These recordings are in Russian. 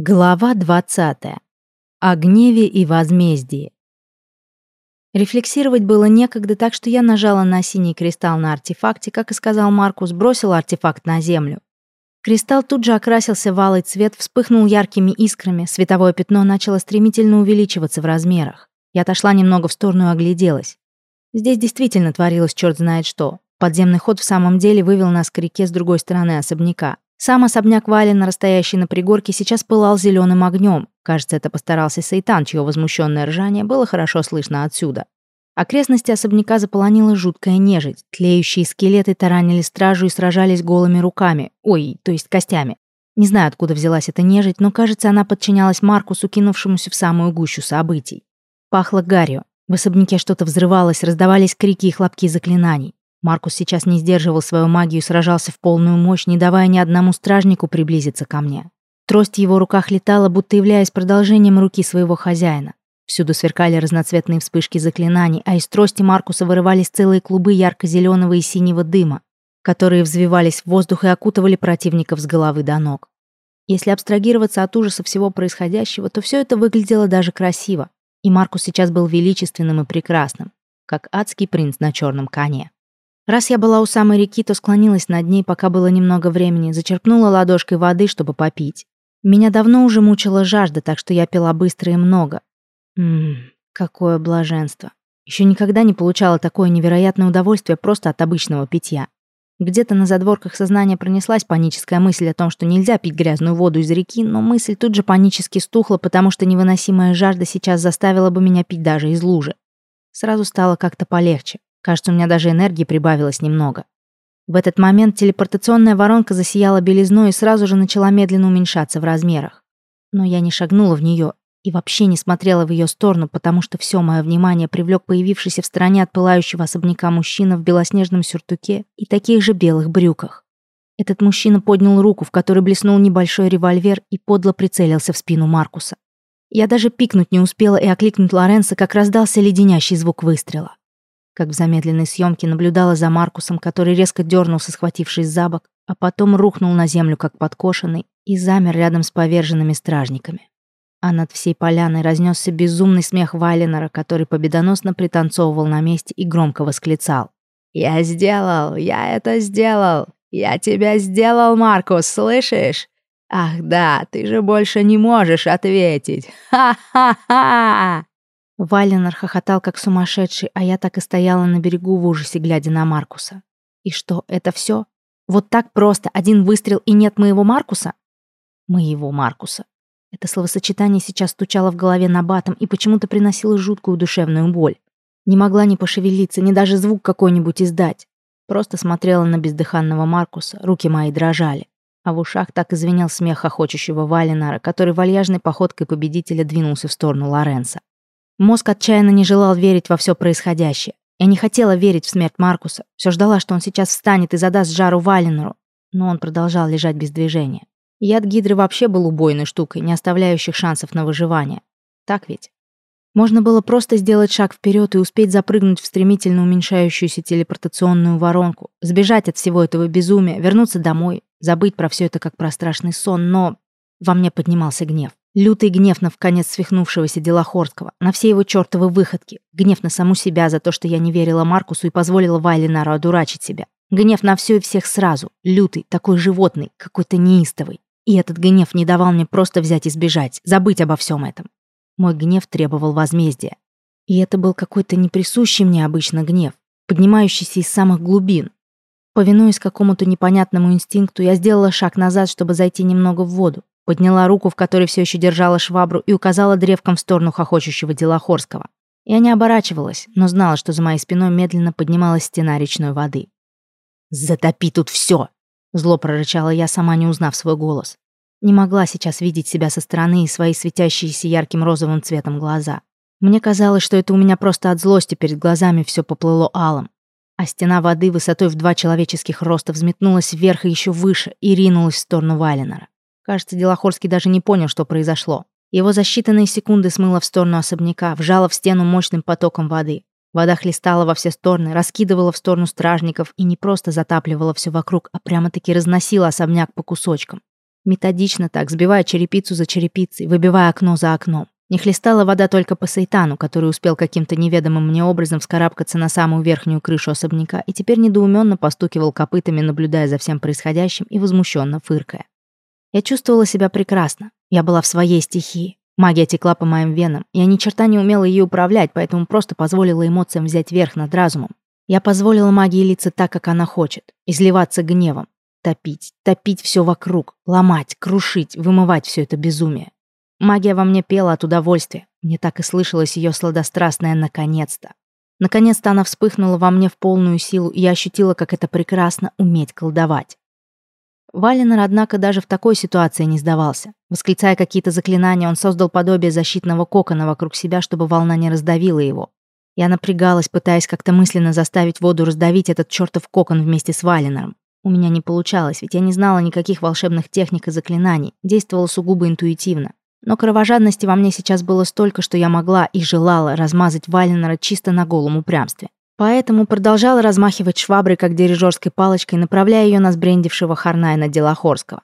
Глава 20. О гневе и возмездии. Рефлексировать было некогда, так что я нажала на синий кристалл на артефакте, как и сказал Маркус, бросила артефакт на землю. Кристалл тут же окрасился в алый цвет, вспыхнул яркими искрами, световое пятно начало стремительно увеличиваться в размерах. Я отошла немного в сторону и огляделась. Здесь действительно творилось черт знает что. Подземный ход в самом деле вывел нас к реке с другой стороны особняка. Сам особняк Валина, стоящий на пригорке, сейчас пылал зеленым огнем. Кажется, это постарался Сайтан, чье возмущенное ржание было хорошо слышно отсюда. Окрестности особняка заполонила жуткая нежить. Тлеющие скелеты таранили стражу и сражались голыми руками. Ой, то есть костями. Не знаю, откуда взялась эта нежить, но, кажется, она подчинялась Маркусу, кинувшемуся в самую гущу событий. Пахло гарью. В особняке что-то взрывалось, раздавались крики и хлопки заклинаний. Маркус сейчас не сдерживал свою магию, сражался в полную мощь, не давая ни одному стражнику приблизиться ко мне. Трость в его руках летала, будто являясь продолжением руки своего хозяина. Всюду сверкали разноцветные вспышки заклинаний, а из трости Маркуса вырывались целые клубы ярко-зеленого и синего дыма, которые взвивались в воздух и окутывали противников с головы до ног. Если абстрагироваться от ужаса всего происходящего, то все это выглядело даже красиво, и Маркус сейчас был величественным и прекрасным, как адский принц на черном коне. Раз я была у самой реки, то склонилась над ней, пока было немного времени, зачерпнула ладошкой воды, чтобы попить. Меня давно уже мучила жажда, так что я пила быстро и много. Ммм, какое блаженство. Еще никогда не получала такое невероятное удовольствие просто от обычного питья. Где-то на задворках сознания пронеслась паническая мысль о том, что нельзя пить грязную воду из реки, но мысль тут же панически стухла, потому что невыносимая жажда сейчас заставила бы меня пить даже из лужи. Сразу стало как-то полегче. Кажется, у меня даже энергии прибавилось немного. В этот момент телепортационная воронка засияла белизной и сразу же начала медленно уменьшаться в размерах. Но я не шагнула в нее и вообще не смотрела в ее сторону, потому что все мое внимание привлек появившийся в стороне от пылающего особняка мужчина в белоснежном сюртуке и таких же белых брюках. Этот мужчина поднял руку, в которой блеснул небольшой револьвер и подло прицелился в спину Маркуса. Я даже пикнуть не успела и окликнуть Лоренса, как раздался леденящий звук выстрела как в замедленной съемке наблюдала за Маркусом, который резко дернулся, схватившись за бок, а потом рухнул на землю, как подкошенный, и замер рядом с поверженными стражниками. А над всей поляной разнесся безумный смех Вайленера, который победоносно пританцовывал на месте и громко восклицал. «Я сделал! Я это сделал! Я тебя сделал, Маркус, слышишь? Ах да, ты же больше не можешь ответить! Ха-ха-ха!» Валенар хохотал как сумасшедший, а я так и стояла на берегу в ужасе, глядя на Маркуса. И что, это все? Вот так просто, один выстрел и нет моего Маркуса? Моего Маркуса. Это словосочетание сейчас стучало в голове на батом и почему-то приносило жуткую душевную боль. Не могла ни пошевелиться, ни даже звук какой-нибудь издать. Просто смотрела на бездыханного Маркуса, руки мои дрожали. А в ушах так извинял смех охочущего Валенара, который вальяжной походкой победителя двинулся в сторону Лоренса. Мозг отчаянно не желал верить во все происходящее. Я не хотела верить в смерть Маркуса. Все ждала, что он сейчас встанет и задаст жару Валенеру. Но он продолжал лежать без движения. Яд Гидры вообще был убойной штукой, не оставляющих шансов на выживание. Так ведь? Можно было просто сделать шаг вперед и успеть запрыгнуть в стремительно уменьшающуюся телепортационную воронку, сбежать от всего этого безумия, вернуться домой, забыть про все это как про страшный сон, но во мне поднимался гнев. Лютый гнев на вконец свихнувшегося Делохорского, на все его чертовы выходки, гнев на саму себя за то, что я не верила Маркусу и позволила Вайлинару одурачить себя. Гнев на все и всех сразу, лютый, такой животный, какой-то неистовый. И этот гнев не давал мне просто взять и сбежать, забыть обо всем этом. Мой гнев требовал возмездия. И это был какой-то неприсущий мне обычно гнев, поднимающийся из самых глубин. Повинуясь какому-то непонятному инстинкту, я сделала шаг назад, чтобы зайти немного в воду, Подняла руку, в которой все еще держала швабру, и указала древком в сторону хохочущего Делохорского. Я не оборачивалась, но знала, что за моей спиной медленно поднималась стена речной воды. «Затопи тут все!» Зло прорычала я, сама не узнав свой голос. Не могла сейчас видеть себя со стороны и свои светящиеся ярким розовым цветом глаза. Мне казалось, что это у меня просто от злости перед глазами все поплыло алым. А стена воды высотой в два человеческих роста взметнулась вверх и еще выше и ринулась в сторону Валенора. Кажется, Делохорский даже не понял, что произошло. Его за считанные секунды смыло в сторону особняка, вжало в стену мощным потоком воды. Вода хлестала во все стороны, раскидывала в сторону стражников и не просто затапливала все вокруг, а прямо-таки разносила особняк по кусочкам. Методично так, сбивая черепицу за черепицей, выбивая окно за окном. Не хлестала вода только по Сайтану, который успел каким-то неведомым мне образом вскарабкаться на самую верхнюю крышу особняка и теперь недоуменно постукивал копытами, наблюдая за всем происходящим и возмущенно фыркая. Я чувствовала себя прекрасно. Я была в своей стихии. Магия текла по моим венам. Я ни черта не умела ее управлять, поэтому просто позволила эмоциям взять верх над разумом. Я позволила магии литься так, как она хочет, изливаться гневом, топить, топить все вокруг, ломать, крушить, вымывать все это безумие. Магия во мне пела от удовольствия. Мне так и слышалось ее сладострастное «наконец-то». Наконец-то она вспыхнула во мне в полную силу, и я ощутила, как это прекрасно уметь колдовать. Валенор, однако, даже в такой ситуации не сдавался. Восклицая какие-то заклинания, он создал подобие защитного кокона вокруг себя, чтобы волна не раздавила его. Я напрягалась, пытаясь как-то мысленно заставить воду раздавить этот чертов кокон вместе с Валенором. У меня не получалось, ведь я не знала никаких волшебных техник и заклинаний, действовала сугубо интуитивно. Но кровожадности во мне сейчас было столько, что я могла и желала размазать Валенора чисто на голом упрямстве. Поэтому продолжала размахивать шваброй, как дирижерской палочкой, направляя ее на сбрендившего Харнайна Делохорского.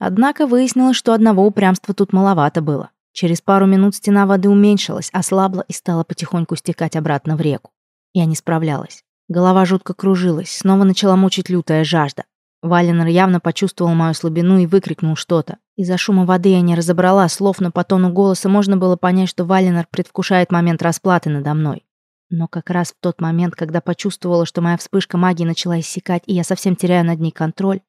Однако выяснилось, что одного упрямства тут маловато было. Через пару минут стена воды уменьшилась, ослабла и стала потихоньку стекать обратно в реку. Я не справлялась. Голова жутко кружилась, снова начала мучить лютая жажда. Валенер явно почувствовал мою слабину и выкрикнул что-то. Из-за шума воды я не разобрала слов, но по тону голоса можно было понять, что Валенер предвкушает момент расплаты надо мной. Но как раз в тот момент, когда почувствовала, что моя вспышка магии начала иссякать, и я совсем теряю над ней контроль,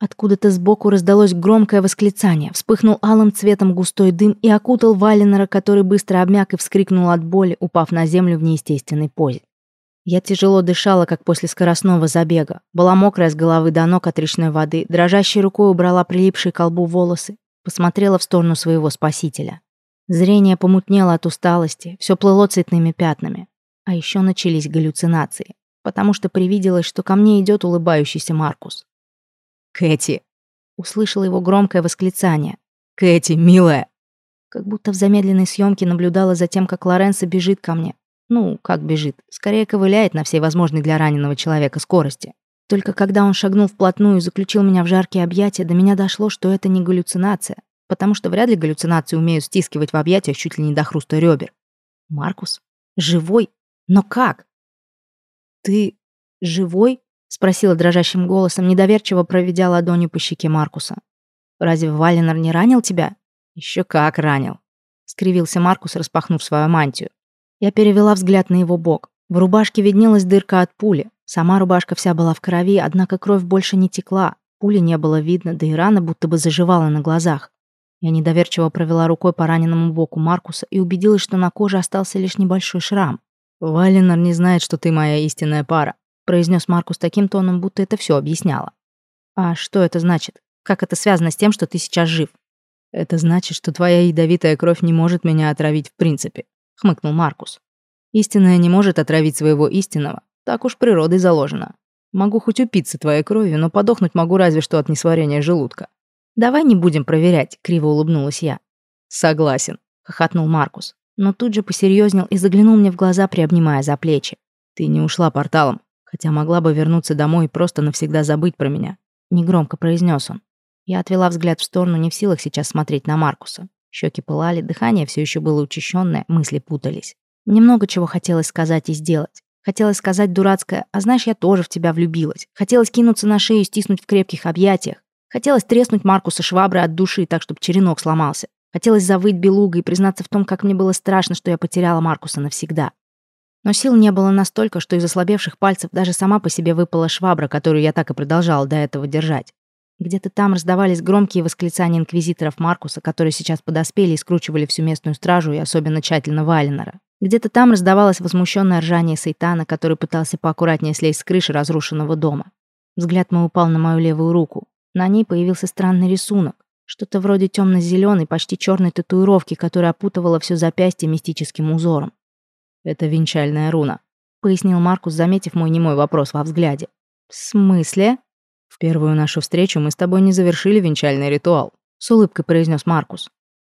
откуда-то сбоку раздалось громкое восклицание, вспыхнул алым цветом густой дым и окутал Валенера, который быстро обмяк и вскрикнул от боли, упав на землю в неестественной позе. Я тяжело дышала, как после скоростного забега. Была мокрая с головы до ног от речной воды, дрожащей рукой убрала прилипшие к колбу волосы, посмотрела в сторону своего спасителя. Зрение помутнело от усталости, все плыло цветными пятнами. А еще начались галлюцинации, потому что привиделось, что ко мне идет улыбающийся Маркус. «Кэти!» Услышала его громкое восклицание. «Кэти, милая!» Как будто в замедленной съемке наблюдала за тем, как Лоренцо бежит ко мне. Ну, как бежит. Скорее ковыляет на всей возможной для раненого человека скорости. Только когда он шагнул вплотную и заключил меня в жаркие объятия, до меня дошло, что это не галлюцинация. Потому что вряд ли галлюцинации умеют стискивать в объятиях чуть ли не до хруста ребер. Маркус? Живой? Но как? «Ты живой?» — спросила дрожащим голосом, недоверчиво проведя ладонью по щеке Маркуса. «Разве Валенор не ранил тебя?» Еще как ранил», — скривился Маркус, распахнув свою мантию. Я перевела взгляд на его бок. В рубашке виднелась дырка от пули. Сама рубашка вся была в крови, однако кровь больше не текла. Пули не было видно, да и рана будто бы заживала на глазах. Я недоверчиво провела рукой по раненому боку Маркуса и убедилась, что на коже остался лишь небольшой шрам. «Валенор не знает, что ты моя истинная пара», произнес Маркус таким тоном, будто это все объясняло. «А что это значит? Как это связано с тем, что ты сейчас жив?» «Это значит, что твоя ядовитая кровь не может меня отравить в принципе», хмыкнул Маркус. «Истинная не может отравить своего истинного. Так уж природой заложено. Могу хоть упиться твоей кровью, но подохнуть могу разве что от несварения желудка». «Давай не будем проверять», — криво улыбнулась я. «Согласен», — хохотнул Маркус но тут же посерьезнел и заглянул мне в глаза, приобнимая за плечи. «Ты не ушла порталом, хотя могла бы вернуться домой и просто навсегда забыть про меня», — негромко произнес он. Я отвела взгляд в сторону, не в силах сейчас смотреть на Маркуса. Щеки пылали, дыхание все еще было учащенное, мысли путались. Мне много чего хотелось сказать и сделать. Хотелось сказать дурацкое «А знаешь, я тоже в тебя влюбилась». Хотелось кинуться на шею и стиснуть в крепких объятиях. Хотелось треснуть Маркуса шваброй от души так, чтобы черенок сломался. Хотелось завыть белугой и признаться в том, как мне было страшно, что я потеряла Маркуса навсегда. Но сил не было настолько, что из ослабевших пальцев даже сама по себе выпала швабра, которую я так и продолжала до этого держать. Где-то там раздавались громкие восклицания инквизиторов Маркуса, которые сейчас подоспели и скручивали всю местную стражу и особенно тщательно Валенора. Где-то там раздавалось возмущенное ржание Сайтана, который пытался поаккуратнее слезть с крыши разрушенного дома. Взгляд мой упал на мою левую руку. На ней появился странный рисунок. Что-то вроде темно-зеленой, почти черной татуировки, которая опутывала все запястье мистическим узором. «Это венчальная руна», — пояснил Маркус, заметив мой немой вопрос во взгляде. «В смысле?» «В первую нашу встречу мы с тобой не завершили венчальный ритуал», — с улыбкой произнес Маркус.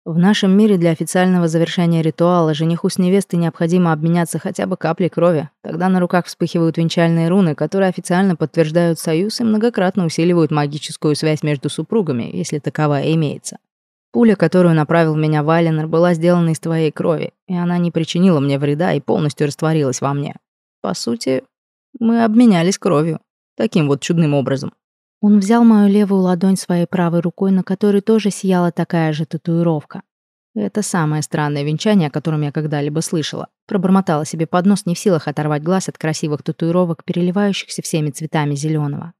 В нашем мире для официального завершения ритуала жениху с невестой необходимо обменяться хотя бы каплей крови. Тогда на руках вспыхивают венчальные руны, которые официально подтверждают союз и многократно усиливают магическую связь между супругами, если таковая имеется. Пуля, которую направил меня Вайленер, была сделана из твоей крови, и она не причинила мне вреда и полностью растворилась во мне. По сути, мы обменялись кровью. Таким вот чудным образом. Он взял мою левую ладонь своей правой рукой, на которой тоже сияла такая же татуировка. Это самое странное венчание, о котором я когда-либо слышала. Пробормотала себе под нос, не в силах оторвать глаз от красивых татуировок, переливающихся всеми цветами зеленого.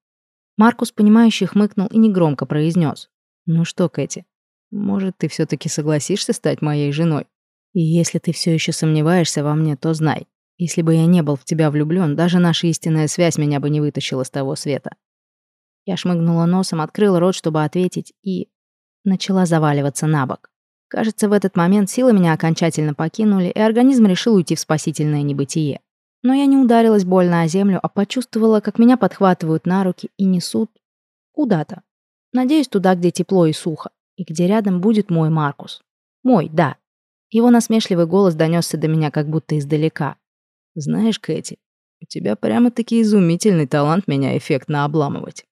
Маркус, понимающий, хмыкнул и негромко произнес: «Ну что, Кэти, может, ты все таки согласишься стать моей женой? И если ты все еще сомневаешься во мне, то знай. Если бы я не был в тебя влюблен, даже наша истинная связь меня бы не вытащила с того света. Я шмыгнула носом, открыла рот, чтобы ответить, и начала заваливаться на бок. Кажется, в этот момент силы меня окончательно покинули, и организм решил уйти в спасительное небытие. Но я не ударилась больно о землю, а почувствовала, как меня подхватывают на руки и несут куда-то. Надеюсь, туда, где тепло и сухо, и где рядом будет мой Маркус. Мой, да. Его насмешливый голос донесся до меня как будто издалека. «Знаешь, Кэти, у тебя прямо-таки изумительный талант меня эффектно обламывать.